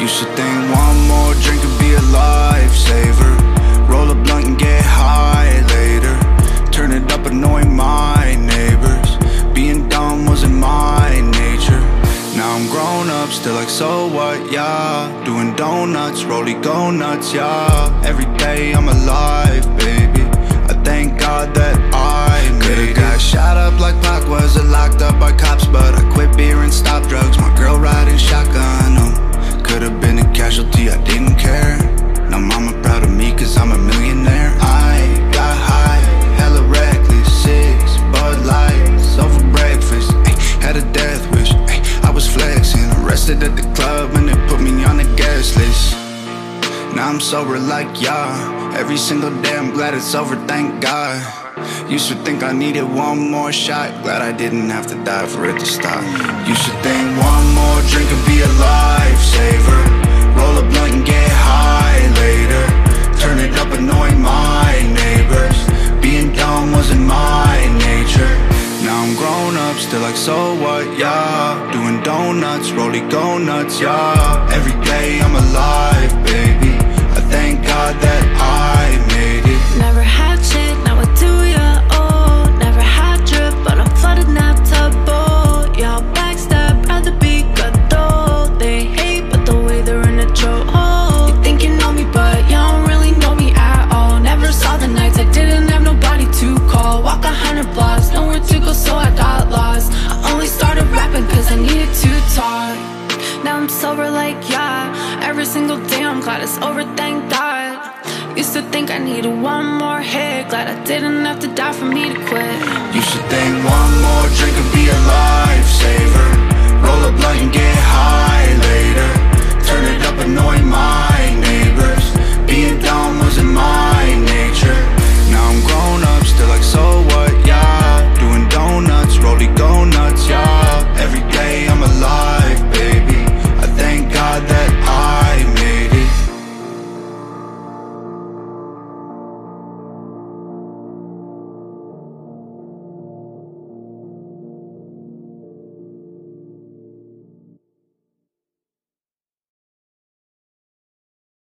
Used to think one more drink could be a lifesaver. Roll a blunt and get high later. Turn it up, annoy my neighbors. Being dumb wasn't my nature. Now I'm grown up, still like so what, yeah. Doing donuts, rolly go nuts, yeah. Every day I'm alive, I'm sober like y'all. Every single day I'm glad it's over, thank God. Used to think I needed one more shot. Glad I didn't have to die for it to stop. Used to think one more drink could be a lifesaver. Roll a blunt and get high later. Turn it up, annoy my neighbors. Being dumb wasn't my nature. Now I'm grown up, still like so what, yeah. Doing donuts, rolly go nuts, yeah. Every day I'm alive, Now I'm sober like yeah. Every single day I'm glad it's over, thank God. Used to think I needed one more hit. Glad I didn't have to die for me to quit. Used to think one more drink could be a lifesaver.